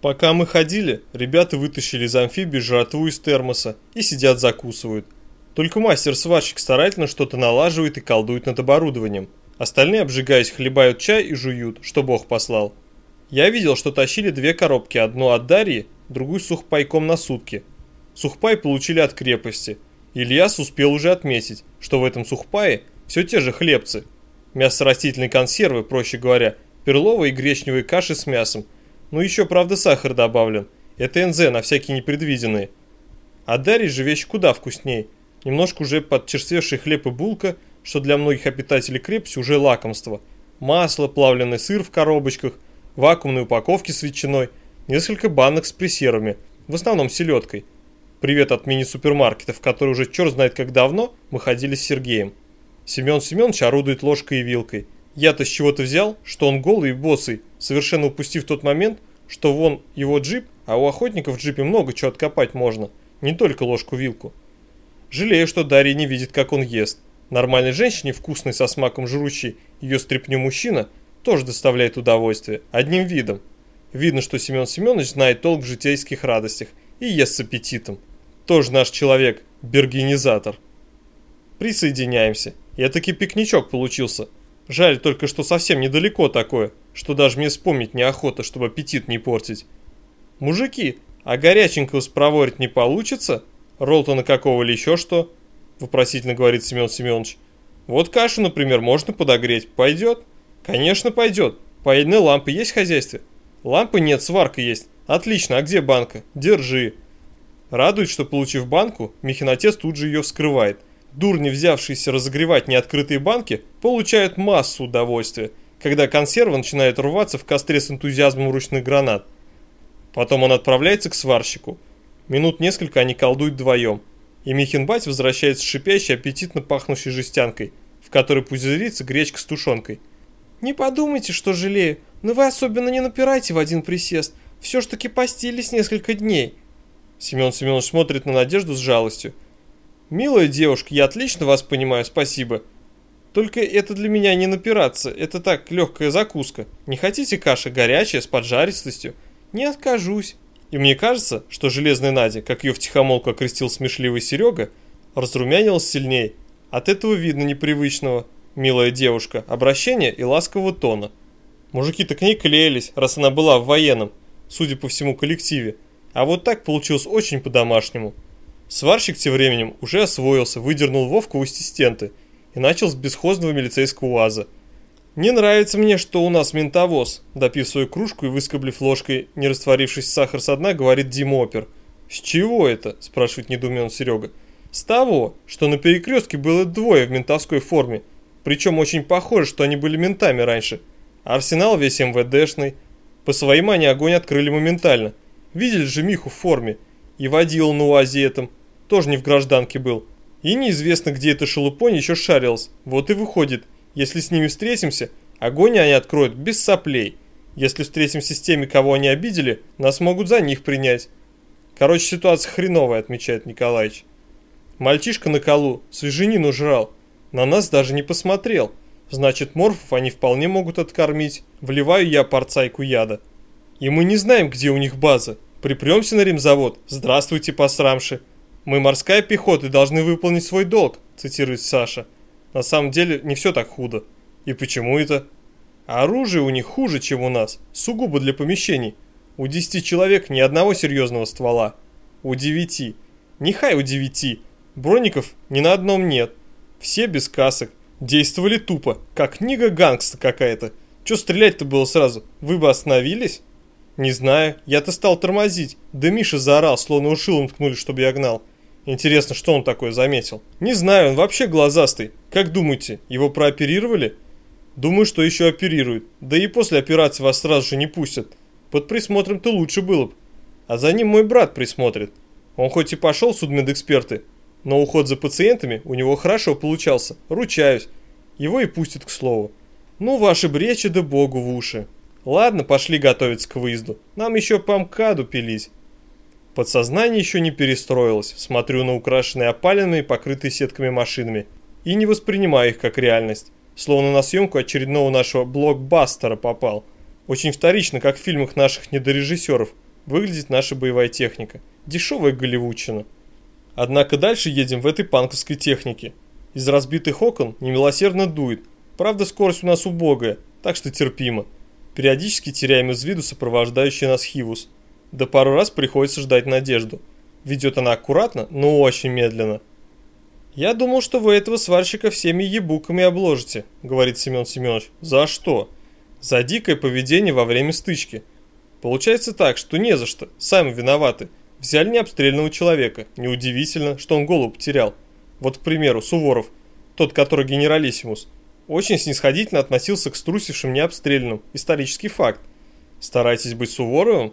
Пока мы ходили, ребята вытащили из амфибии жратву из термоса и сидят закусывают. Только мастер-сварщик старательно что-то налаживает и колдует над оборудованием. Остальные, обжигаясь, хлебают чай и жуют, что бог послал. Я видел, что тащили две коробки, одну от Дарьи, другую с сухпайком на сутки. Сухпай получили от крепости. Ильяс успел уже отметить, что в этом сухпае все те же хлебцы. Мясо растительной консервы, проще говоря, перловые и гречневые каши с мясом. Ну еще, правда, сахар добавлен. Это НЗ на всякие непредвиденные. А Дарьи же вещь куда вкусней. Немножко уже подчерствевший хлеб и булка, что для многих обитателей крепости уже лакомство. Масло, плавленый сыр в коробочках, вакуумные упаковки с ветчиной, несколько банок с пресервами, в основном селедкой. Привет от мини-супермаркета, в который уже черт знает как давно мы ходили с Сергеем. Семен Семенович орудует ложкой и вилкой. Я-то с чего-то взял, что он голый и босый, совершенно упустив тот момент, что вон его джип, а у охотников в джипе много чего откопать можно, не только ложку-вилку. Жалею, что Дарья не видит, как он ест. Нормальной женщине, вкусной со смаком жрущей ее стряпню мужчина, тоже доставляет удовольствие, одним видом. Видно, что Семен Семенович знает толк в житейских радостях и ест с аппетитом. Тоже наш человек, бергенизатор. Присоединяемся. Я таки пикничок получился. Жаль только, что совсем недалеко такое, что даже мне вспомнить неохота, чтобы аппетит не портить. Мужики, а горяченького спроворить не получится? Ролтона какого или еще что? Вопросительно говорит Семен Семенович. Вот кашу, например, можно подогреть. Пойдет? Конечно, пойдет. Поедные лампы есть в хозяйстве? Лампы нет, сварка есть. Отлично, а где банка? Держи. Радует, что получив банку, Михин отец тут же ее вскрывает – Дурни, взявшиеся разогревать неоткрытые банки, получают массу удовольствия, когда консерва начинает рваться в костре с энтузиазмом ручных гранат. Потом он отправляется к сварщику. Минут несколько они колдуют вдвоем. И Михенбать возвращается с шипящей, аппетитно пахнущей жестянкой, в которой пузырится гречка с тушенкой. «Не подумайте, что жалею, но вы особенно не напирайте в один присест. Все ж таки постились несколько дней». Семен Семенович смотрит на Надежду с жалостью. «Милая девушка, я отлично вас понимаю, спасибо. Только это для меня не напираться, это так, легкая закуска. Не хотите каши горячая, с поджаристостью? Не откажусь». И мне кажется, что Железная Надя, как ее втихомолку окрестил смешливый Серега, разрумянилась сильнее. От этого видно непривычного, милая девушка, обращения и ласкового тона. Мужики-то к ней клеились, раз она была в военном, судя по всему коллективе. А вот так получилось очень по-домашнему. Сварщик тем временем уже освоился, выдернул Вовку у ассистенты и начал с бесхозного милицейского УАЗа. «Не нравится мне, что у нас ментовоз», допив свою кружку и выскоблив ложкой, не растворившись сахар со дна, говорит Димопер. «С чего это?» – спрашивает недоумен Серега. «С того, что на перекрестке было двое в ментовской форме, причем очень похоже, что они были ментами раньше. Арсенал весь МВДшный. По своим они огонь открыли моментально. Видели же Миху в форме. И водил на УАЗе этом тоже не в гражданке был. И неизвестно, где эта шелупонь еще шарилась. Вот и выходит, если с ними встретимся, огонь они откроют без соплей. Если встретимся с теми, кого они обидели, нас могут за них принять. Короче, ситуация хреновая, отмечает Николаевич. Мальчишка на колу свеженину жрал, на нас даже не посмотрел. Значит, морфов они вполне могут откормить. Вливаю я порцайку яда. И мы не знаем, где у них база. Припремся на ремзавод. Здравствуйте, посрамши. «Мы морская пехота и должны выполнить свой долг», цитирует Саша. На самом деле не все так худо. И почему это? Оружие у них хуже, чем у нас, сугубо для помещений. У 10 человек ни одного серьезного ствола. У 9. Нехай у 9. Броников ни на одном нет. Все без касок. Действовали тупо, как книга гангста какая-то. Че стрелять-то было сразу? Вы бы остановились? Не знаю, я-то стал тормозить. Да Миша заорал, словно ушилом ткнули, чтобы я гнал. Интересно, что он такое заметил? Не знаю, он вообще глазастый. Как думаете, его прооперировали? Думаю, что еще оперируют. Да и после операции вас сразу же не пустят. Под присмотром-то лучше было бы. А за ним мой брат присмотрит. Он хоть и пошел в судмедэксперты, но уход за пациентами у него хорошо получался. Ручаюсь. Его и пустят к слову. Ну, ваши бречи да богу в уши. Ладно, пошли готовиться к выезду. Нам еще по МКАДу пилить. Подсознание еще не перестроилось, смотрю на украшенные опаленные, покрытые сетками машинами и не воспринимаю их как реальность, словно на съемку очередного нашего блокбастера попал. Очень вторично, как в фильмах наших недорежиссеров. выглядит наша боевая техника. Дешевая голливудчина. Однако дальше едем в этой панковской технике. Из разбитых окон немилосердно дует. Правда, скорость у нас убогая, так что терпимо. Периодически теряем из виду сопровождающий нас Хивус. Да пару раз приходится ждать надежду. Ведет она аккуратно, но очень медленно. «Я думал, что вы этого сварщика всеми ебуками обложите», — говорит Семен Семенович. «За что?» «За дикое поведение во время стычки. Получается так, что не за что, сами виноваты. Взяли необстрельного человека. Неудивительно, что он голову потерял. Вот, к примеру, Суворов, тот, который генералиссимус, очень снисходительно относился к струсившим необстрельным. Исторический факт. Старайтесь быть Суворовым?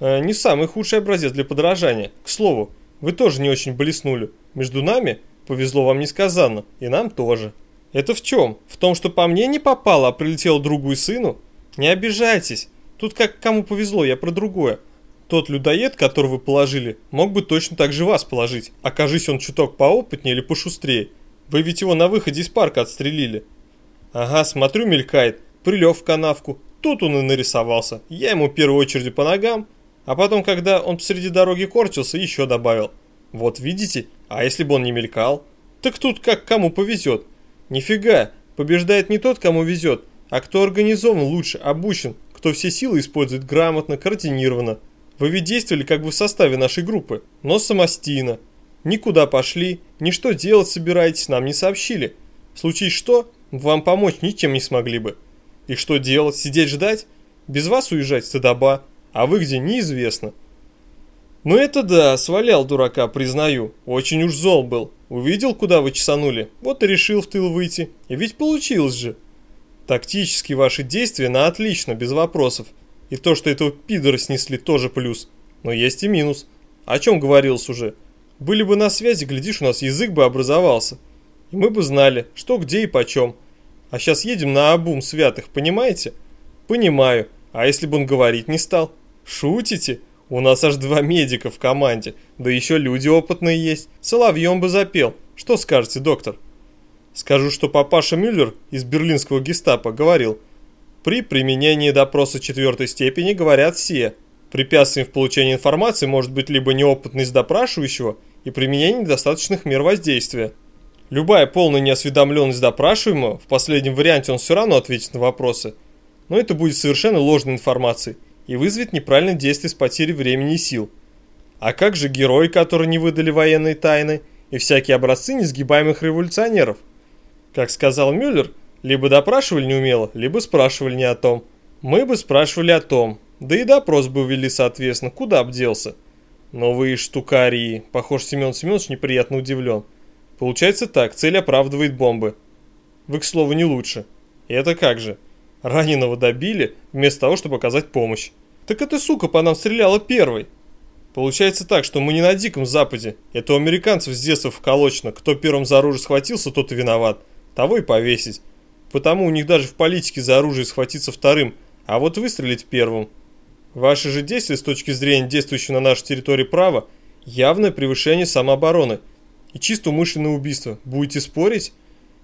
Э, не самый худший образец для подражания. К слову, вы тоже не очень блеснули. Между нами повезло вам несказанно, и нам тоже. Это в чем? В том, что по мне не попало, а прилетело другу и сыну? Не обижайтесь. Тут как кому повезло, я про другое. Тот людоед, которого вы положили, мог бы точно так же вас положить. Окажись он чуток поопытнее или пошустрее. Вы ведь его на выходе из парка отстрелили. Ага, смотрю, мелькает. Прилег в канавку. Тут он и нарисовался. Я ему в первую очередь по ногам. А потом, когда он посреди дороги корчился, еще добавил. Вот видите? А если бы он не мелькал? Так тут как кому повезет. Нифига, побеждает не тот, кому везет, а кто организован лучше, обучен, кто все силы использует грамотно, координированно. Вы ведь действовали как бы в составе нашей группы, но самостийно. Никуда пошли, ни что делать собираетесь, нам не сообщили. Случись что, вам помочь ничем не смогли бы. И что делать, сидеть ждать? Без вас уезжать стыдоба, а вы где неизвестно. Ну это да, свалял дурака, признаю. Очень уж зол был. Увидел, куда вы чесанули, вот и решил в тыл выйти. И ведь получилось же. Тактически ваши действия на отлично, без вопросов. И то, что этого пидора снесли, тоже плюс. Но есть и минус. О чем говорилось уже? Были бы на связи, глядишь, у нас язык бы образовался. И мы бы знали, что где и почем. А сейчас едем на обум святых, понимаете? Понимаю. А если бы он говорить не стал? Шутите? У нас аж два медика в команде. Да еще люди опытные есть. Соловьем бы запел. Что скажете, доктор? Скажу, что папаша Мюллер из берлинского гестапо говорил – при применении допроса четвертой степени говорят все. Препятствием в получении информации может быть либо неопытность допрашивающего и применение недостаточных мер воздействия. Любая полная неосведомленность допрашиваемого, в последнем варианте он все равно ответит на вопросы, но это будет совершенно ложной информацией и вызовет неправильное действие с потерей времени и сил. А как же герои, которые не выдали военные тайны, и всякие образцы несгибаемых революционеров? Как сказал Мюллер, либо допрашивали неумело, либо спрашивали не о том. Мы бы спрашивали о том. Да и допрос бы ввели соответственно, куда б делся. Новые штукарии. Похож, Семен Семенович неприятно удивлен. Получается так, цель оправдывает бомбы. Вы, к слову, не лучше. И это как же? Раненого добили, вместо того, чтобы оказать помощь. Так эта сука по нам стреляла первой. Получается так, что мы не на Диком Западе. Это у американцев с детства вколочено. Кто первым за оружие схватился, тот и виноват. Того и повесить. Потому у них даже в политике за оружие схватиться вторым, а вот выстрелить первым. Ваши же действия с точки зрения действующего на нашей территории права явное превышение самообороны и чисто умышленное убийство. Будете спорить?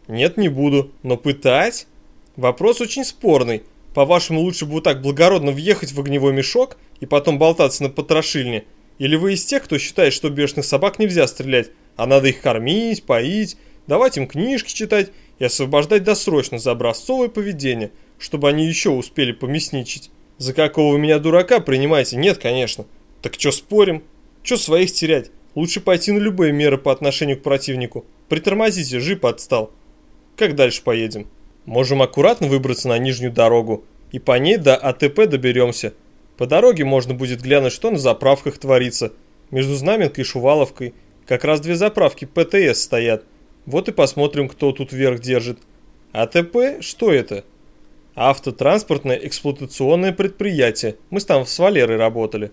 Нет, не буду. Но пытать? Вопрос очень спорный. По-вашему, лучше бы вот так благородно въехать в огневой мешок и потом болтаться на потрошильне? Или вы из тех, кто считает, что бешеных собак нельзя стрелять, а надо их кормить, поить, давать им книжки читать и освобождать досрочно за образцовое поведение, чтобы они еще успели помесничать. За какого вы меня дурака принимаете? Нет, конечно. Так что спорим? Что своих терять? Лучше пойти на любые меры по отношению к противнику. Притормозите, жип отстал. Как дальше поедем? Можем аккуратно выбраться на нижнюю дорогу. И по ней до АТП доберемся. По дороге можно будет глянуть, что на заправках творится. Между Знаменкой и Шуваловкой как раз две заправки ПТС стоят – вот и посмотрим, кто тут верх держит. АТП? Что это? Автотранспортное эксплуатационное предприятие. Мы там с Валерой работали.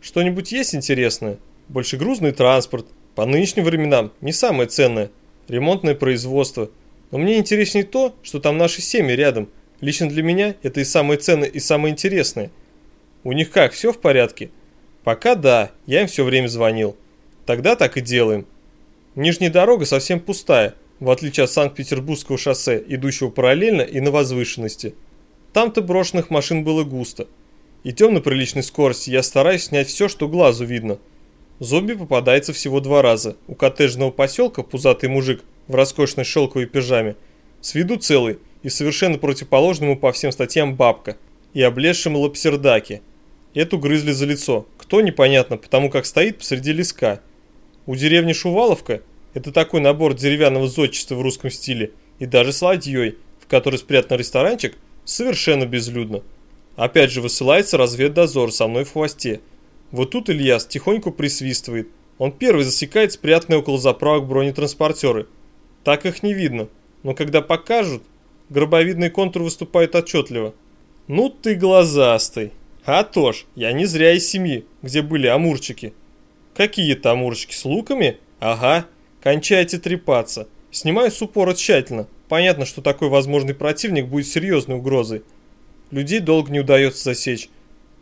Что-нибудь есть интересное? Большегрузный транспорт. По нынешним временам не самое ценное. Ремонтное производство. Но мне интереснее то, что там наши семьи рядом. Лично для меня это и самое ценное, и самое интересное. У них как, все в порядке? Пока да, я им все время звонил. Тогда так и делаем. Нижняя дорога совсем пустая, в отличие от Санкт-Петербургского шоссе, идущего параллельно и на возвышенности. Там-то брошенных машин было густо. Идем на приличной скорости, я стараюсь снять все, что глазу видно. Зомби попадается всего два раза. У коттеджного поселка пузатый мужик в роскошной шелковой пижаме. С виду целый и совершенно противоположному по всем статьям бабка. И облезшим лапсердаки. Эту грызли за лицо. Кто непонятно, потому как стоит посреди леска. У деревни Шуваловка это такой набор деревянного зодчества в русском стиле и даже с ладьей, в которой спрятан ресторанчик, совершенно безлюдно. Опять же высылается разведдозор со мной в хвосте. Вот тут Ильяс тихонько присвистывает. Он первый засекает спрятанные около заправок бронетранспортеры. Так их не видно, но когда покажут, гробовидный контур выступает отчетливо. Ну ты глазастый. А то ж, я не зря из семьи, где были амурчики. Какие-то амурчики с луками? Ага, кончайте трепаться. Снимаю с упора тщательно. Понятно, что такой возможный противник будет серьезной угрозой. Людей долго не удается засечь.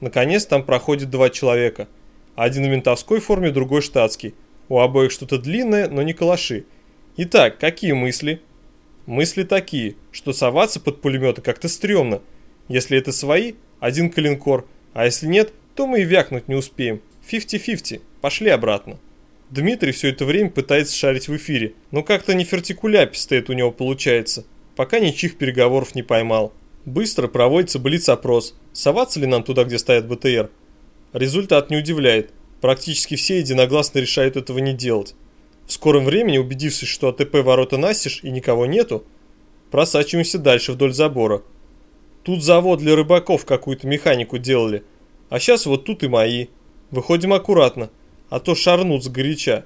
Наконец там проходит два человека. Один в ментовской форме, другой штатский. У обоих что-то длинное, но не калаши. Итак, какие мысли? Мысли такие, что соваться под пулеметы как-то стрёмно. Если это свои, один калинкор, а если нет, то мы и вякнуть не успеем. 50-50, пошли обратно. Дмитрий все это время пытается шарить в эфире, но как-то не фертикуляписто это у него получается, пока ничьих переговоров не поймал. Быстро проводится блиц-опрос, соваться ли нам туда, где стоят БТР. Результат не удивляет, практически все единогласно решают этого не делать. В скором времени, убедившись, что АТП ворота настежь и никого нету, просачиваемся дальше вдоль забора. Тут завод для рыбаков какую-то механику делали, а сейчас вот тут и мои. Выходим аккуратно, а то шарнут сгоряча.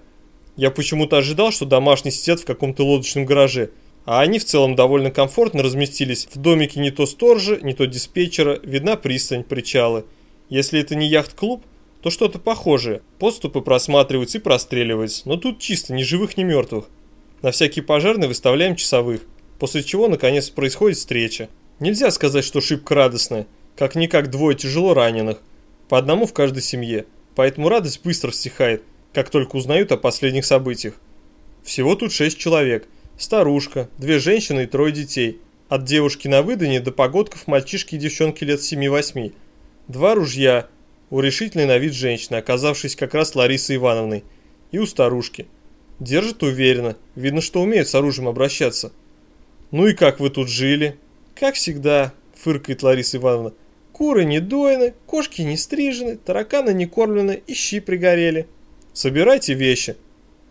Я почему-то ожидал, что домашние сидят в каком-то лодочном гараже, а они в целом довольно комфортно разместились в домике не то сторожа, не то диспетчера, видна пристань, причалы. Если это не яхт-клуб, то что-то похожее. Подступы просматриваются и простреливаются, но тут чисто, ни живых, ни мертвых. На всякий пожарный выставляем часовых, после чего наконец происходит встреча. Нельзя сказать, что шибко радостная, как-никак двое тяжело раненых, по одному в каждой семье. Поэтому радость быстро стихает, как только узнают о последних событиях. Всего тут шесть человек. Старушка, две женщины и трое детей. От девушки на выдане до погодков мальчишки и девчонки лет 7-8. Два ружья у решительной на вид женщины, оказавшейся как раз Ларисой Ивановной, и у старушки. Держат уверенно, видно, что умеют с оружием обращаться. «Ну и как вы тут жили?» «Как всегда», – фыркает Лариса Ивановна. Куры не дойны, кошки не стрижены, тараканы не кормлены и щи пригорели. Собирайте вещи.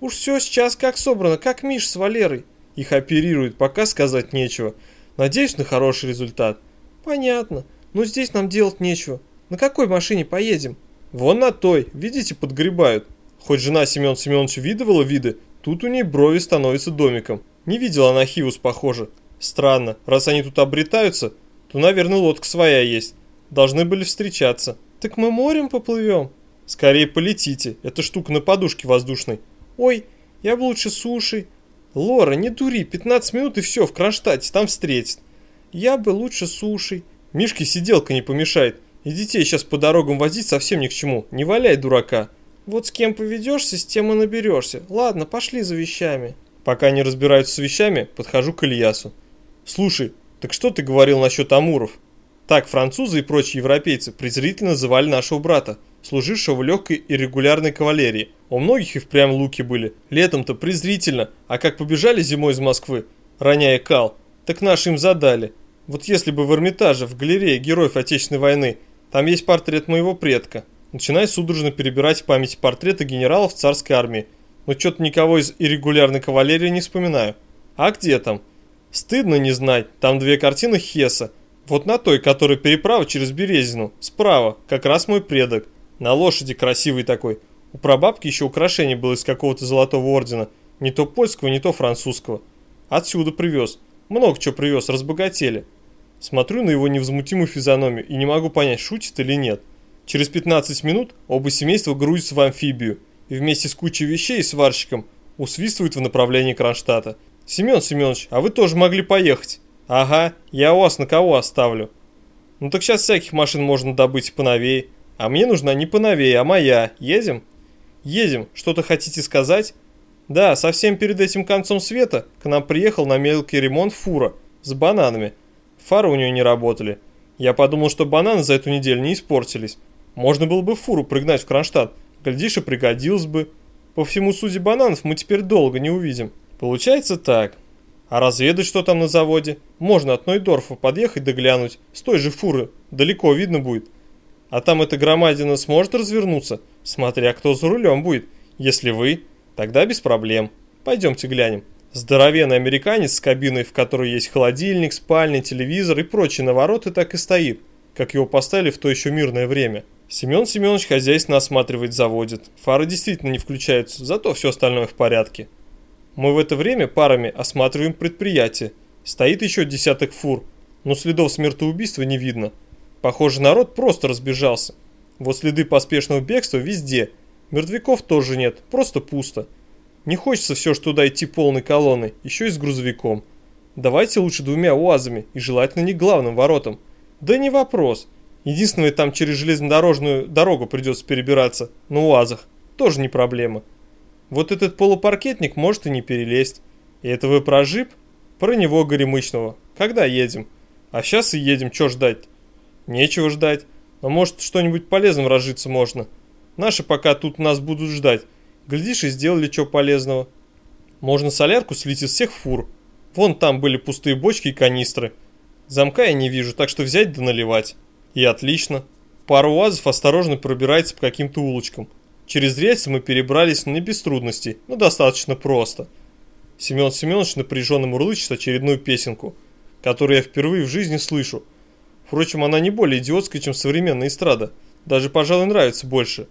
Уж все сейчас как собрано, как Миш с Валерой. Их оперируют, пока сказать нечего. Надеюсь на хороший результат. Понятно, но здесь нам делать нечего. На какой машине поедем? Вон на той, видите, подгребают. Хоть жена Семен Семеновича видывала виды, тут у ней брови становятся домиком. Не видела она Хиус, похоже. Странно, раз они тут обретаются, то, наверное, лодка своя есть. Должны были встречаться. Так мы морем поплывем? Скорее полетите, эта штука на подушке воздушной. Ой, я бы лучше сушей. Лора, не дури, 15 минут и все, в Кронштадте, там встретит. Я бы лучше сушей. Мишке сиделка не помешает. И детей сейчас по дорогам возить совсем ни к чему. Не валяй дурака. Вот с кем поведешься, с тем и наберешься. Ладно, пошли за вещами. Пока не разбираются с вещами, подхожу к Ильясу. Слушай, так что ты говорил насчет амуров? Так французы и прочие европейцы презрительно называли нашего брата, служившего в легкой и регулярной кавалерии. У многих и впрямь луки были. Летом-то презрительно, а как побежали зимой из Москвы, роняя кал, так наши им задали. Вот если бы в Эрмитаже, в галерее героев Отечественной войны, там есть портрет моего предка. Начинаю судорожно перебирать в памяти портреты генералов царской армии. Но что-то никого из иррегулярной кавалерии не вспоминаю. А где там? Стыдно не знать, там две картины Хесса – вот на той, которая переправа через Березину, справа, как раз мой предок. На лошади красивый такой. У прабабки еще украшение было из какого-то золотого ордена. Не то польского, не то французского. Отсюда привез. Много чего привез, разбогатели. Смотрю на его невозмутимую физиономию и не могу понять, шутит или нет. Через 15 минут оба семейства грузятся в амфибию и вместе с кучей вещей и сварщиком усвистывают в направлении Кронштадта. «Семен Семенович, а вы тоже могли поехать». Ага, я вас на кого оставлю? Ну так сейчас всяких машин можно добыть поновее. А мне нужна не поновее, а моя. Едем? Едем. Что-то хотите сказать? Да, совсем перед этим концом света к нам приехал на мелкий ремонт фура с бананами. Фары у нее не работали. Я подумал, что бананы за эту неделю не испортились. Можно было бы фуру пригнать в Кронштадт. Глядишь, и пригодился бы. По всему суде бананов мы теперь долго не увидим. Получается так. А разведать, что там на заводе? Можно от Нойдорфа подъехать да. С той же фуры. Далеко видно будет. А там эта громадина сможет развернуться? Смотря кто за рулем будет. Если вы, тогда без проблем. Пойдемте глянем. Здоровенный американец с кабиной, в которой есть холодильник, спальня, телевизор и прочие навороты, так и стоит, как его поставили в то еще мирное время. Семен Семенович хозяйственно осматривает, заводит. Фары действительно не включаются, зато все остальное в порядке. Мы в это время парами осматриваем предприятие. Стоит еще десяток фур, но следов смертоубийства не видно. Похоже, народ просто разбежался. Вот следы поспешного бегства везде. Мертвяков тоже нет, просто пусто. Не хочется все ж туда идти полной колонной, еще и с грузовиком. Давайте лучше двумя УАЗами и желательно не главным воротом. Да не вопрос. Единственное, там через железнодорожную дорогу придется перебираться, на УАЗах. Тоже не проблема. Вот этот полупаркетник может и не перелезть. И это вы про джип? Про него горемычного. Когда едем? А сейчас и едем, чё ждать? Нечего ждать. Но может что-нибудь полезным разжиться можно. Наши пока тут нас будут ждать. Глядишь и сделали что полезного. Можно солярку слить из всех фур. Вон там были пустые бочки и канистры. Замка я не вижу, так что взять да наливать. И отлично. Пару УАЗов осторожно пробирается по каким-то улочкам. Через рельсы мы перебрались не без трудностей, но достаточно просто. Семен Семенович напряженно мурлычет очередную песенку, которую я впервые в жизни слышу. Впрочем, она не более идиотская, чем современная эстрада. Даже, пожалуй, нравится больше.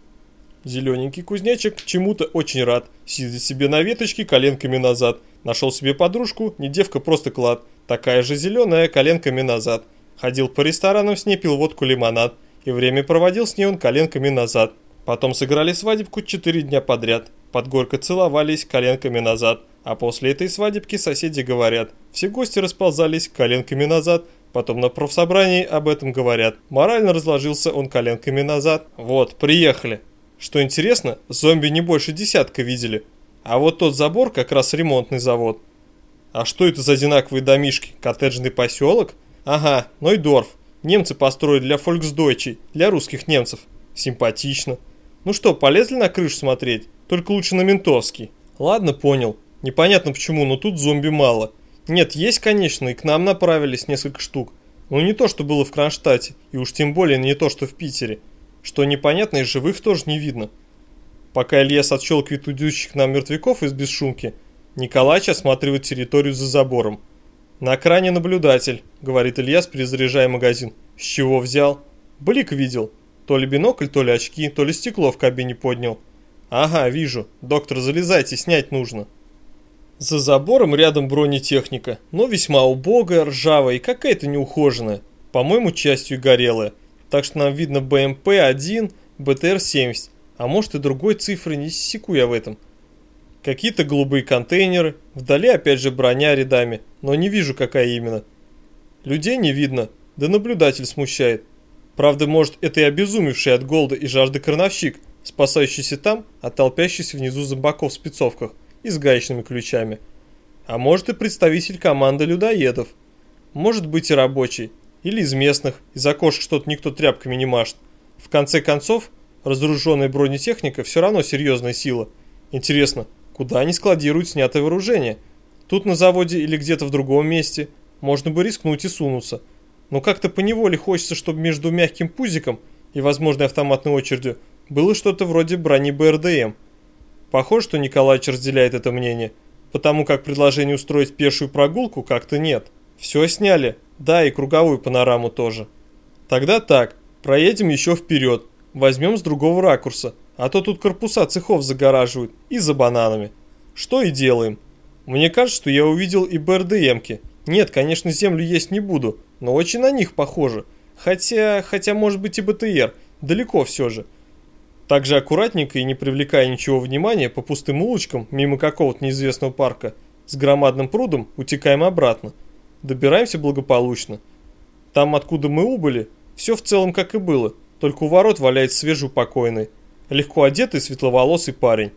Зелененький кузнечик чему-то очень рад. Сидит себе на веточке коленками назад. Нашел себе подружку, не девка, просто клад. Такая же зеленая, коленками назад. Ходил по ресторанам с ней, пил водку лимонад. И время проводил с ней он коленками назад. Потом сыграли свадебку четыре дня подряд. Под горько целовались коленками назад. А после этой свадебки соседи говорят. Все гости расползались коленками назад. Потом на профсобрании об этом говорят. Морально разложился он коленками назад. Вот, приехали. Что интересно, зомби не больше десятка видели. А вот тот забор как раз ремонтный завод. А что это за одинаковые домишки? Коттеджный поселок? Ага, Нойдорф. Немцы построили для фольксдойчей, для русских немцев. Симпатично. Ну что, полезли на крышу смотреть? Только лучше на ментовский. Ладно, понял. Непонятно почему, но тут зомби мало. Нет, есть, конечно, и к нам направились несколько штук. Но не то, что было в Кронштадте, и уж тем более не то, что в Питере. Что непонятно, и живых тоже не видно. Пока Ильяс отщелкивает удющих к нам мертвяков из бесшумки, Николаич осматривает территорию за забором. «На экране наблюдатель», — говорит Ильяс, перезаряжая магазин. «С чего взял?» «Блик видел. То ли бинокль, то ли очки, то ли стекло в кабине поднял. Ага, вижу. Доктор, залезайте, снять нужно. За забором рядом бронетехника, но весьма убогая, ржавая и какая-то неухоженная. По-моему, частью горелая. Так что нам видно БМП-1, БТР-70. А может и другой цифры, не секу я в этом. Какие-то голубые контейнеры, вдали опять же броня рядами, но не вижу какая именно. Людей не видно, да наблюдатель смущает. Правда, может, это и обезумевший от голода и жажды крановщик, спасающийся там от толпящихся внизу зомбаков в спецовках и с гаечными ключами. А может и представитель команды людоедов. Может быть и рабочий. Или из местных, из окошек что-то никто тряпками не машет. В конце концов, разоруженная бронетехника все равно серьезная сила. Интересно, куда они складируют снятое вооружение? Тут на заводе или где-то в другом месте? Можно бы рискнуть и сунуться – но как-то поневоле хочется, чтобы между мягким пузиком и возможной автоматной очередью было что-то вроде брони БРДМ. Похоже, что Николаевич разделяет это мнение, потому как предложение устроить пешую прогулку как-то нет. Все сняли, да и круговую панораму тоже. Тогда так, проедем еще вперед, возьмем с другого ракурса, а то тут корпуса цехов загораживают и за бананами. Что и делаем. Мне кажется, что я увидел и БРДМки. Нет, конечно, землю есть не буду, но очень на них похоже. Хотя, хотя может быть и БТР, далеко все же. Также аккуратненько и не привлекая ничего внимания, по пустым улочкам, мимо какого-то неизвестного парка, с громадным прудом утекаем обратно. Добираемся благополучно. Там, откуда мы убыли, все в целом как и было, только у ворот валяется свежеупокойный, легко одетый светловолосый парень.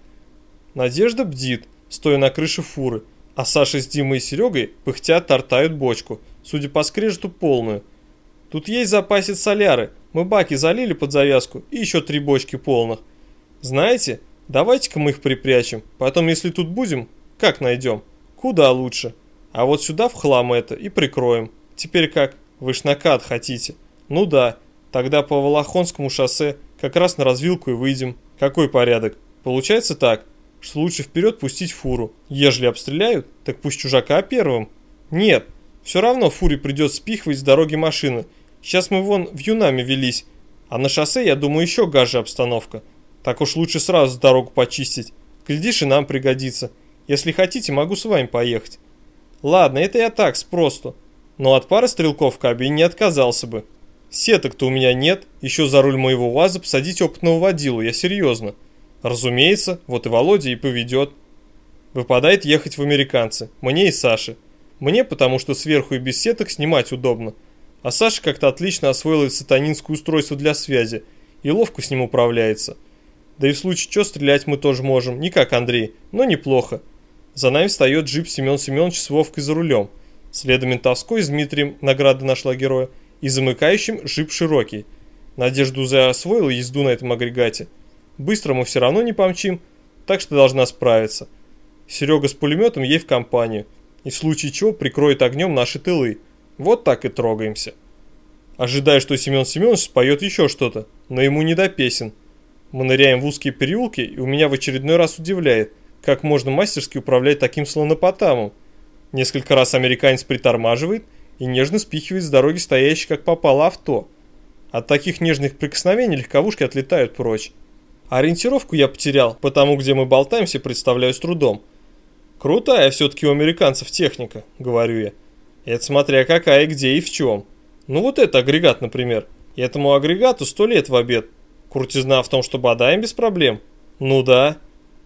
Надежда бдит, стоя на крыше фуры, а Саша с Димой и Серегой пыхтя тортают бочку – судя по скрежету, полную. Тут есть запасец соляры. Мы баки залили под завязку и еще три бочки полных. Знаете, давайте-ка мы их припрячем. Потом, если тут будем, как найдем? Куда лучше? А вот сюда в хлам это и прикроем. Теперь как? Вы ж накат хотите? Ну да, тогда по Волохонскому шоссе как раз на развилку и выйдем. Какой порядок? Получается так, что лучше вперед пустить фуру. Ежели обстреляют, так пусть чужака первым. Нет, все равно фуре придется спихивать с дороги машины. Сейчас мы вон в Юнаме велись, а на шоссе, я думаю, еще гаже обстановка. Так уж лучше сразу дорогу почистить. Глядишь, и нам пригодится. Если хотите, могу с вами поехать. Ладно, это я так, спросту. Но от пары стрелков в не отказался бы. Сеток-то у меня нет, еще за руль моего УАЗа посадить опытного водилу, я серьезно. Разумеется, вот и Володя и поведет. Выпадает ехать в американцы, мне и Саше. Мне потому, что сверху и без сеток снимать удобно. А Саша как-то отлично освоила сатанинское устройство для связи и ловко с ним управляется. Да и в случае чего стрелять мы тоже можем, не как Андрей, но неплохо. За нами встает джип Семен Семенович с Вовкой за рулем. Следом ментовской с Дмитрием награда нашла героя и замыкающим джип широкий. Надежда уже освоила езду на этом агрегате. Быстро мы все равно не помчим, так что должна справиться. Серега с пулеметом ей в компанию, и в случае чего прикроет огнем наши тылы. Вот так и трогаемся. Ожидая, что Семен Семенович споет еще что-то, но ему не до песен. Мы ныряем в узкие переулки, и у меня в очередной раз удивляет, как можно мастерски управлять таким слонопотамом. Несколько раз американец притормаживает и нежно спихивает с дороги стоящее как попало авто. От таких нежных прикосновений легковушки отлетают прочь. Ориентировку я потерял, потому где мы болтаемся, представляю с трудом. Крутая все-таки у американцев техника, говорю я. Это смотря какая, где и в чем. Ну вот это агрегат, например. Этому агрегату сто лет в обед. Крутизна в том, что бодаем без проблем. Ну да.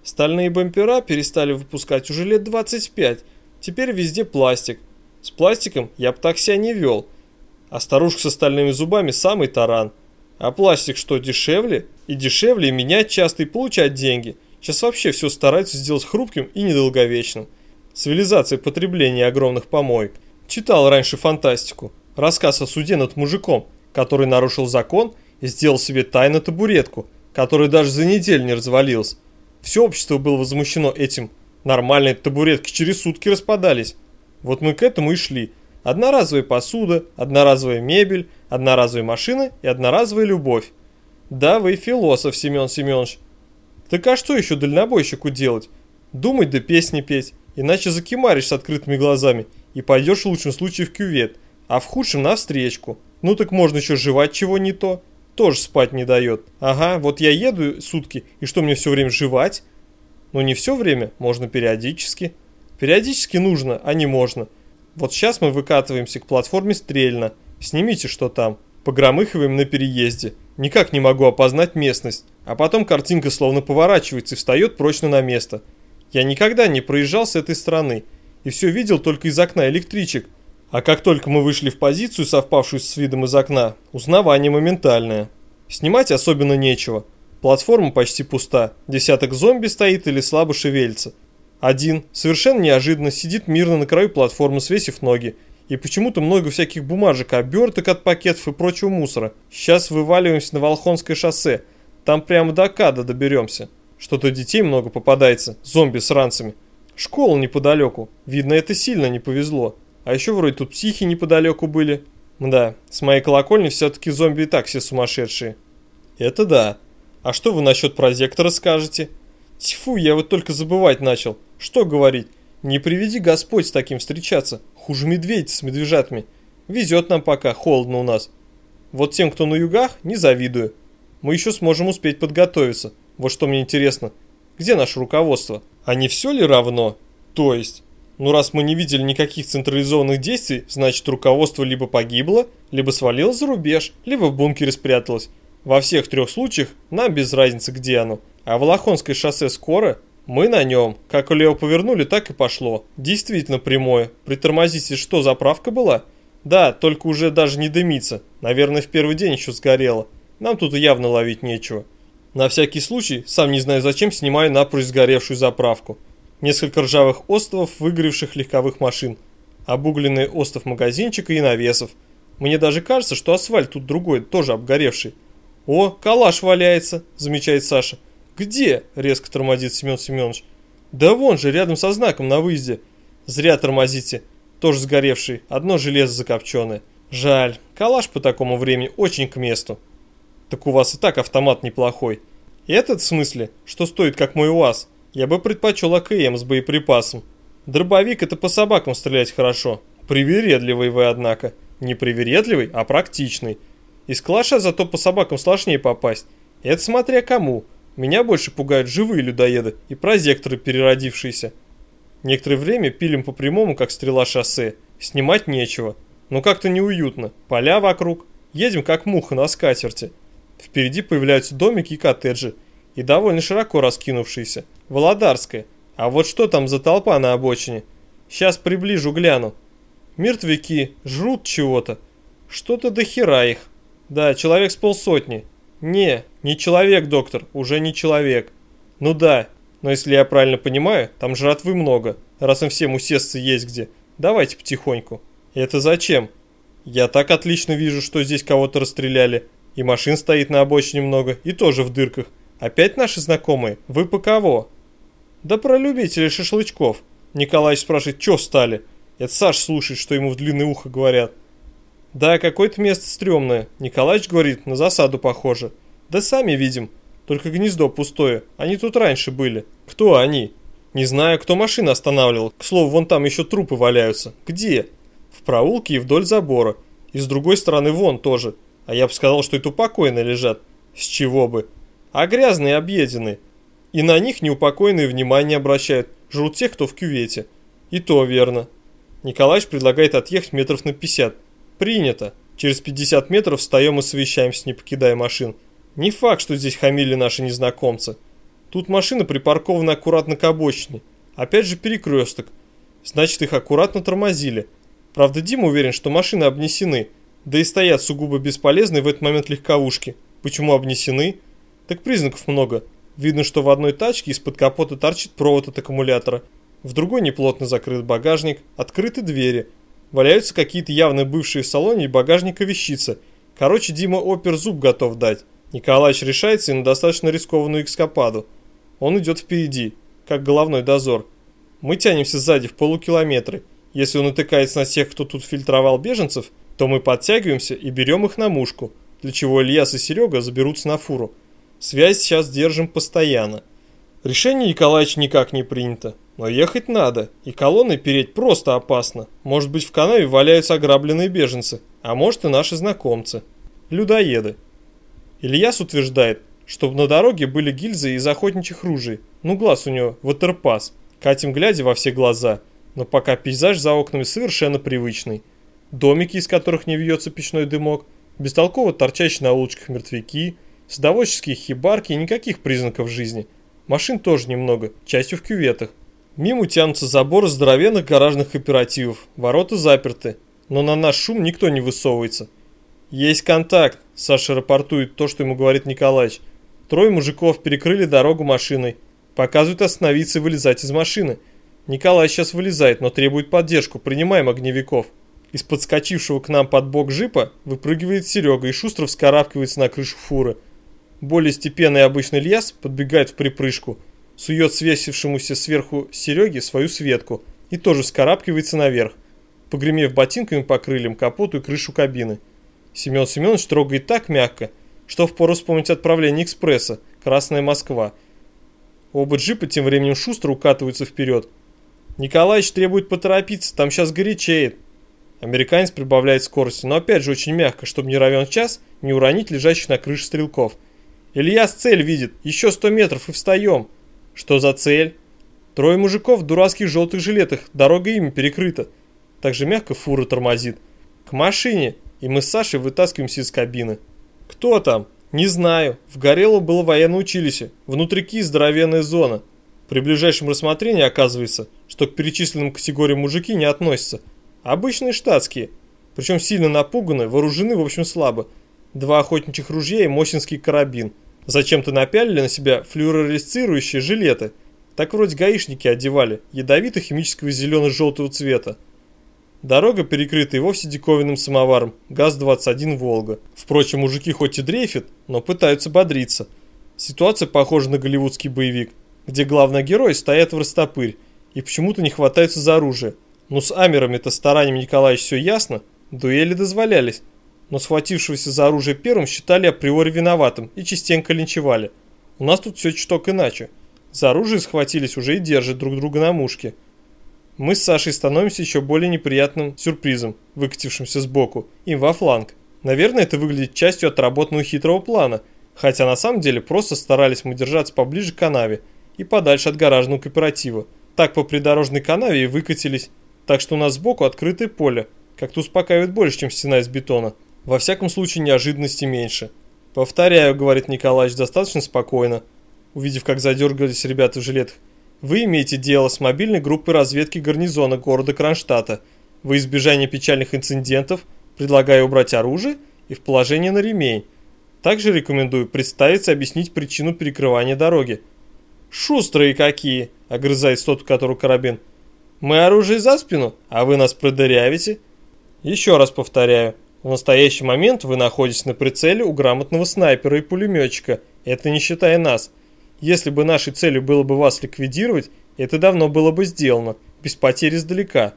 Стальные бампера перестали выпускать уже лет 25. Теперь везде пластик. С пластиком я бы так себя не вел. А старушка со стальными зубами самый таран. А пластик что, дешевле? И дешевле и менять часто и получать деньги. Сейчас вообще все стараются сделать хрупким и недолговечным. Цивилизация потребления огромных помоек. Читал раньше фантастику. Рассказ о суде над мужиком, который нарушил закон и сделал себе тайно табуретку, который даже за неделю не развалился. Все общество было возмущено этим. Нормальные табуретки через сутки распадались. Вот мы к этому и шли. Одноразовая посуда, одноразовая мебель, одноразовые машины и одноразовая любовь. Да, вы философ, Семен Семенович. Так а что еще дальнобойщику делать? Думать да песни петь, иначе закимаришь с открытыми глазами и пойдешь в лучшем случае в кювет, а в худшем на встречку. Ну так можно еще жевать чего не то. Тоже спать не дает. Ага, вот я еду сутки, и что мне все время жевать? Ну не все время, можно периодически. Периодически нужно, а не можно. Вот сейчас мы выкатываемся к платформе Стрельно. Снимите, что там. Погромыхиваем на переезде. Никак не могу опознать местность. А потом картинка словно поворачивается и встает прочно на место. Я никогда не проезжал с этой стороны. И все видел только из окна электричек. А как только мы вышли в позицию, совпавшую с видом из окна, узнавание моментальное. Снимать особенно нечего. Платформа почти пуста. Десяток зомби стоит или слабо шевелится. Один, совершенно неожиданно, сидит мирно на краю платформы, свесив ноги. И почему-то много всяких бумажек, оберток от пакетов и прочего мусора. Сейчас вываливаемся на Волхонское шоссе. Там прямо до Када доберемся. Что-то детей много попадается, зомби с ранцами. Школа неподалеку. Видно, это сильно не повезло. А еще вроде тут психи неподалеку были. Да, с моей колокольни все-таки зомби и так все сумасшедшие. Это да. А что вы насчет прозектора скажете? Тьфу, я вот только забывать начал. Что говорить? Не приведи Господь с таким встречаться. Хуже медведь с медвежатами. Везет нам пока, холодно у нас. Вот тем, кто на югах, не завидую. Мы еще сможем успеть подготовиться. Вот что мне интересно. Где наше руководство? А не все ли равно? То есть, ну раз мы не видели никаких централизованных действий, значит руководство либо погибло, либо свалилось за рубеж, либо в бункере спряталось. Во всех трех случаях нам без разницы где оно. А Волохонское шоссе скоро, мы на нем. Как влево повернули, так и пошло. Действительно прямое. Притормозите, что, заправка была? Да, только уже даже не дымится. Наверное, в первый день еще сгорело. Нам тут явно ловить нечего. На всякий случай, сам не знаю зачем, снимаю напрочь сгоревшую заправку. Несколько ржавых островов выгоревших легковых машин. Обугленный остров магазинчика и навесов. Мне даже кажется, что асфальт тут другой, тоже обгоревший. «О, калаш валяется», – замечает Саша. «Где?» – резко тормозит Семен Семенович. «Да вон же, рядом со знаком на выезде». «Зря тормозите. Тоже сгоревший, одно железо закопченное. Жаль, калаш по такому времени очень к месту». «Так у вас и так автомат неплохой». «Этот в смысле, что стоит как мой УАЗ? Я бы предпочел АКМ с боеприпасом. Дробовик это по собакам стрелять хорошо. Привередливый вы, однако. Не привередливый, а практичный. Из клаша зато по собакам сложнее попасть. Это смотря кому. Меня больше пугают живые людоеды и прозекторы переродившиеся. Некоторое время пилим по прямому, как стрела шоссе. Снимать нечего. Но как-то неуютно. Поля вокруг. Едем как муха на скатерти. Впереди появляются домики и коттеджи. И довольно широко раскинувшиеся. Володарская. А вот что там за толпа на обочине? Сейчас приближу, гляну. Мертвяки, жрут чего-то. Что-то до хера их. Да, человек с полсотни. Не, не человек, доктор, уже не человек. Ну да, но если я правильно понимаю, там жратвы много, раз им всем усесться есть где. Давайте потихоньку. Это зачем? Я так отлично вижу, что здесь кого-то расстреляли. И машин стоит на обочине много, и тоже в дырках. Опять наши знакомые? Вы по кого? Да про любителей шашлычков. Николаевич спрашивает, чё встали? Это Саш слушает, что ему в длинное ухо говорят. Да, какое-то место стрёмное. Николаевич говорит, на засаду похоже. Да сами видим. Только гнездо пустое. Они тут раньше были. Кто они? Не знаю, кто машину останавливал. К слову, вон там еще трупы валяются. Где? В проулке и вдоль забора. И с другой стороны вон тоже. А я бы сказал, что это упокойные лежат. С чего бы? А грязные объеденные. И на них неупокойные внимание обращают. Жрут тех, кто в кювете. И то верно. Николаевич предлагает отъехать метров на 50. Принято. Через 50 метров встаем и совещаемся, не покидая машин. Не факт, что здесь хамили наши незнакомцы. Тут машина припаркована аккуратно к обочине. Опять же перекресток. Значит, их аккуратно тормозили. Правда, Дима уверен, что машины обнесены. Да и стоят сугубо бесполезные в этот момент легковушки. Почему обнесены? Так признаков много. Видно, что в одной тачке из-под капота торчит провод от аккумулятора. В другой неплотно закрыт багажник, открыты двери – Валяются какие-то явно бывшие в салоне и багажника вещицы. Короче, Дима опер зуб готов дать. Николаевич решается и на достаточно рискованную экскападу. Он идет впереди, как головной дозор. Мы тянемся сзади в полукилометры. Если он натыкается на тех, кто тут фильтровал беженцев, то мы подтягиваемся и берем их на мушку, для чего Ильяс и Серега заберутся на фуру. Связь сейчас держим постоянно. Решение Николаевича никак не принято. Но ехать надо, и колонной переть просто опасно. Может быть в канаве валяются ограбленные беженцы, а может и наши знакомцы. Людоеды. Ильяс утверждает, что на дороге были гильзы из охотничьих ружей. Ну глаз у него, ватерпас. Катим глядя во все глаза. Но пока пейзаж за окнами совершенно привычный. Домики, из которых не вьется печной дымок, бестолково торчащие на улочках мертвяки, садоводческие хибарки и никаких признаков жизни. Машин тоже немного, частью в кюветах. Мимо тянутся заборы здоровенных гаражных кооперативов, ворота заперты, но на наш шум никто не высовывается. Есть контакт, Саша рапортует то, что ему говорит Николаевич. Трое мужиков перекрыли дорогу машиной, показывают остановиться и вылезать из машины. Николай сейчас вылезает, но требует поддержку, принимаем огневиков. Из подскочившего к нам под бок джипа выпрыгивает Серега и шустро вскарабкивается на крышу фуры. Более степенный обычный Ильяс подбегает в припрыжку – сует свесившемуся сверху Сереге свою Светку и тоже вскарабкивается наверх, погремев ботинками по крыльям, капоту и крышу кабины. Семен Семенович трогает так мягко, что впору вспомнить отправление экспресса «Красная Москва». Оба джипа тем временем шустро укатываются вперед. Николаевич требует поторопиться, там сейчас горячеет. Американец прибавляет скорости, но опять же очень мягко, чтобы не равен час не уронить лежащих на крыше стрелков. Ильяс цель видит, еще сто метров и встаем. Что за цель? Трое мужиков в дурацких желтых жилетах, дорога ими перекрыта. Так же мягко фура тормозит. К машине, и мы с Сашей вытаскиваемся из кабины. Кто там? Не знаю. В Горело было военное училище, внутрики здоровенная зона. При ближайшем рассмотрении оказывается, что к перечисленным категориям мужики не относятся. Обычные штатские. Причем сильно напуганы, вооружены в общем слабо. Два охотничьих ружья и мощинский карабин – Зачем-то напялили на себя флюоресцирующие жилеты. Так вроде гаишники одевали, ядовито-химического зелено-желтого цвета. Дорога перекрыта и вовсе диковинным самоваром ГАЗ-21 «Волга». Впрочем, мужики хоть и дрейфят, но пытаются бодриться. Ситуация похожа на голливудский боевик, где главный герой стоят в растопырь и почему-то не хватаются за оружие. Ну с Амерами-то старанием Николаевич все ясно, дуэли дозволялись, но схватившегося за оружие первым считали априори виноватым и частенько линчевали. У нас тут все чуток иначе. За оружие схватились уже и держат друг друга на мушке мы с Сашей становимся еще более неприятным сюрпризом, выкатившимся сбоку, им во фланг. Наверное, это выглядит частью отработанного хитрого плана, хотя на самом деле просто старались мы держаться поближе к канаве и подальше от гаражного кооператива. Так по придорожной канаве и выкатились, так что у нас сбоку открытое поле, как-то успокаивает больше, чем стена из бетона. Во всяком случае, неожиданности меньше. Повторяю, говорит Николаевич достаточно спокойно, увидев, как задергались ребята в жилетах. Вы имеете дело с мобильной группой разведки гарнизона города Кронштадта. Во избежание печальных инцидентов предлагаю убрать оружие и в положение на ремень. Также рекомендую представиться и объяснить причину перекрывания дороги. «Шустрые какие!» – огрызается тот, у которого карабин. «Мы оружие за спину, а вы нас продырявите?» Еще раз повторяю, в настоящий момент вы находитесь на прицеле у грамотного снайпера и пулеметчика, это не считая нас – если бы нашей целью было бы вас ликвидировать, это давно было бы сделано, без потерь издалека.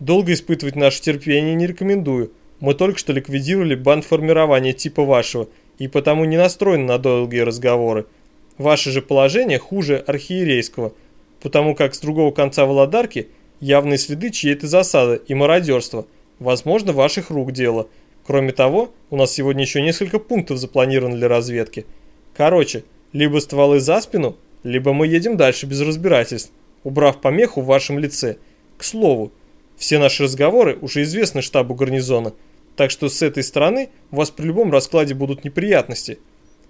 Долго испытывать наше терпение не рекомендую. Мы только что ликвидировали бандформирование типа вашего, и потому не настроены на долгие разговоры. Ваше же положение хуже архиерейского, потому как с другого конца Володарки явные следы чьей-то засады и мародерства, возможно, ваших рук дело. Кроме того, у нас сегодня еще несколько пунктов запланировано для разведки. Короче, либо стволы за спину, либо мы едем дальше без разбирательств, убрав помеху в вашем лице. К слову, все наши разговоры уже известны штабу гарнизона, так что с этой стороны у вас при любом раскладе будут неприятности.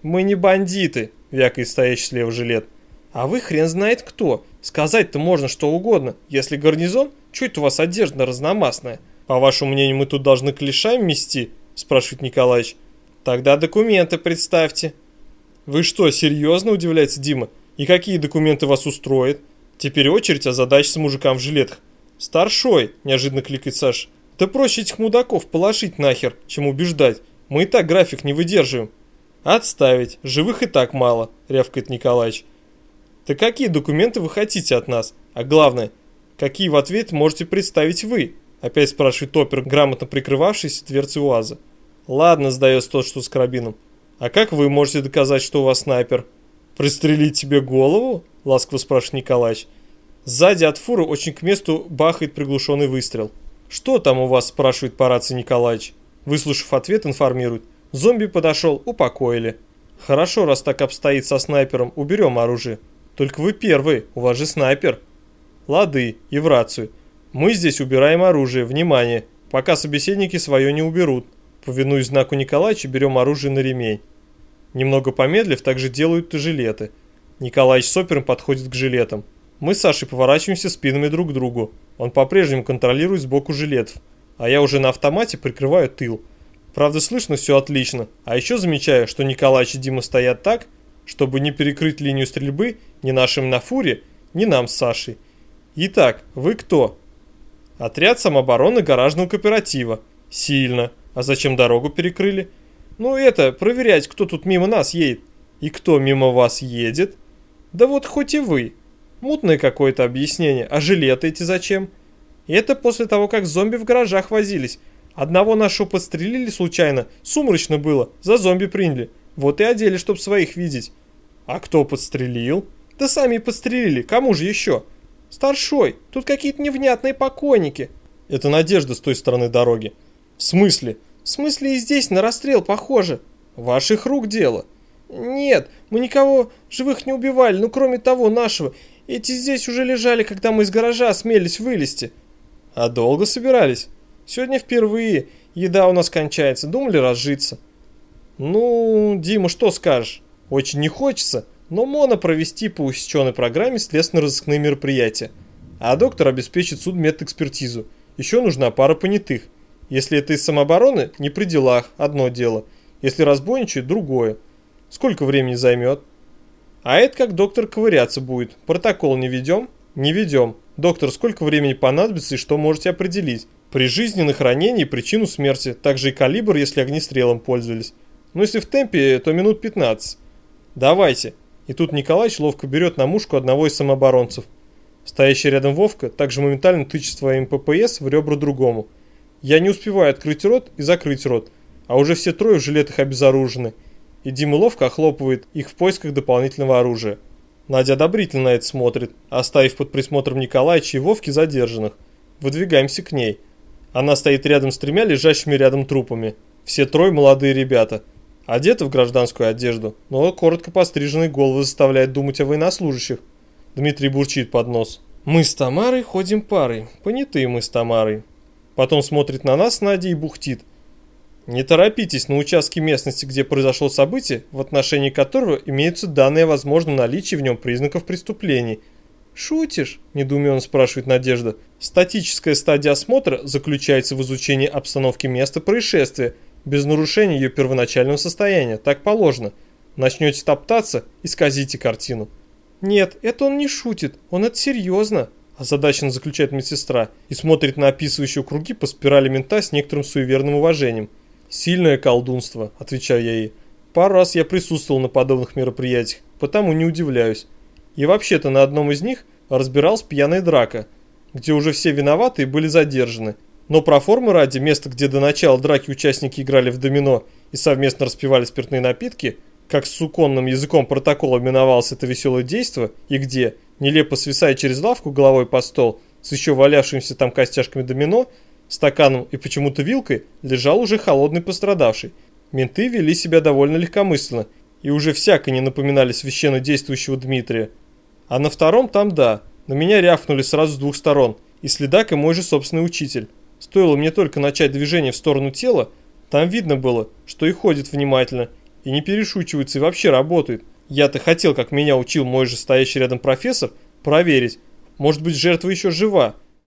Мы не бандиты, вякает стоящий слева жилет. А вы хрен знает кто. Сказать-то можно что угодно. Если гарнизон, это у вас одежда разномастная? По вашему мнению, мы тут должны клешами мести? Спрашивает Николаевич. Тогда документы представьте. «Вы что, серьезно?» – удивляется Дима. «И какие документы вас устроят?» Теперь очередь озадачится мужикам в жилетах. «Старшой!» – неожиданно кликает Саша. «Да проще этих мудаков положить нахер, чем убеждать. Мы и так график не выдерживаем». «Отставить. Живых и так мало», – рявкает Николаевич. «Так какие документы вы хотите от нас? А главное, какие в ответ можете представить вы?» Опять спрашивает опер, грамотно прикрывавшийся дверцей УАЗа. «Ладно», – сдается тот, что с карабином. «А как вы можете доказать, что у вас снайпер?» «Пристрелить тебе голову?» – ласково спрашивает Николаевич. Сзади от фуры очень к месту бахает приглушенный выстрел. «Что там у вас?» – спрашивает по рации Николаевич. Выслушав ответ, информирует. Зомби подошел, упокоили. Хорошо, раз так обстоит со снайпером, уберем оружие. Только вы первый, у вас же снайпер. Лады, и в рацию. Мы здесь убираем оружие, внимание, пока собеседники свое не уберут. Повинуясь знаку Николаевича, берем оружие на ремень. Немного помедлив, также делают и жилеты. Николаевич с опером подходит к жилетам. Мы с Сашей поворачиваемся спинами друг к другу. Он по-прежнему контролирует сбоку жилетов, а я уже на автомате прикрываю тыл. Правда, слышно все отлично. А еще замечаю, что Николаевич и Дима стоят так, чтобы не перекрыть линию стрельбы ни нашим на фуре, ни нам с Сашей. Итак, вы кто? Отряд самообороны гаражного кооператива. Сильно. А зачем дорогу перекрыли? Ну это, проверять, кто тут мимо нас едет. И кто мимо вас едет? Да вот хоть и вы. Мутное какое-то объяснение. А жилеты эти зачем? И это после того, как зомби в гаражах возились. Одного нашего подстрелили случайно, сумрачно было, за зомби приняли. Вот и одели, чтоб своих видеть. А кто подстрелил? Да сами подстрелили, кому же еще? Старшой, тут какие-то невнятные покойники. Это Надежда с той стороны дороги. В смысле? В смысле и здесь на расстрел похоже. Ваших рук дело. Нет, мы никого живых не убивали, ну кроме того нашего. Эти здесь уже лежали, когда мы из гаража осмелись вылезти. А долго собирались? Сегодня впервые. Еда у нас кончается. Думали разжиться. Ну, Дима, что скажешь? Очень не хочется, но моно провести по усеченной программе следственно-розыскные мероприятия. А доктор обеспечит судмедэкспертизу. Еще нужна пара понятых. Если это из самообороны, не при делах, одно дело. Если разбойничает, другое. Сколько времени займет? А это как доктор ковыряться будет. Протокол не ведем? Не ведем. Доктор, сколько времени понадобится и что можете определить? При жизненных ранении причину смерти, также и калибр, если огнестрелом пользовались. Но если в темпе, то минут 15. Давайте. И тут Николаевич ловко берет на мушку одного из самооборонцев. Стоящий рядом Вовка также моментально тычет своим ППС в ребра другому. Я не успеваю открыть рот и закрыть рот, а уже все трое в жилетах обезоружены. И Дима ловко охлопывает их в поисках дополнительного оружия. Надя одобрительно на это смотрит, оставив под присмотром Николаевича и Вовки задержанных. Выдвигаемся к ней. Она стоит рядом с тремя лежащими рядом трупами. Все трое молодые ребята. Одеты в гражданскую одежду, но коротко постриженные головы заставляют думать о военнослужащих. Дмитрий бурчит под нос. Мы с Тамарой ходим парой, понятые мы с Тамарой. Потом смотрит на нас Надя и бухтит. Не торопитесь на участке местности, где произошло событие, в отношении которого имеются данные о возможном наличии в нем признаков преступлений. «Шутишь?» – недоуменно спрашивает Надежда. Статическая стадия осмотра заключается в изучении обстановки места происшествия, без нарушения ее первоначального состояния, так положено. Начнете топтаться, исказите картину. «Нет, это он не шутит, он это серьезно», – озадаченно заключает медсестра и смотрит на описывающие круги по спирали мента с некоторым суеверным уважением – «Сильное колдунство», – отвечаю я ей. «Пару раз я присутствовал на подобных мероприятиях, потому не удивляюсь. И вообще-то на одном из них разбиралась пьяная драка, где уже все виноватые были задержаны. Но про формы ради, место, где до начала драки участники играли в домино и совместно распивали спиртные напитки, как с суконным языком протокола именовалось это веселое действо, и где, нелепо свисая через лавку головой по стол, с еще валявшимися там костяшками домино, стаканом и почему-то вилкой лежал уже холодный пострадавший. Менты вели себя довольно легкомысленно и уже всяко не напоминали священно действующего Дмитрия. А на втором там да, на меня рявкнули сразу с двух сторон, и следак и мой же собственный учитель. Стоило мне только начать движение в сторону тела, там видно было, что и ходит внимательно, и не перешучивается, и вообще работает. Я-то хотел, как меня учил мой же стоящий рядом профессор, проверить, может быть жертва еще жива,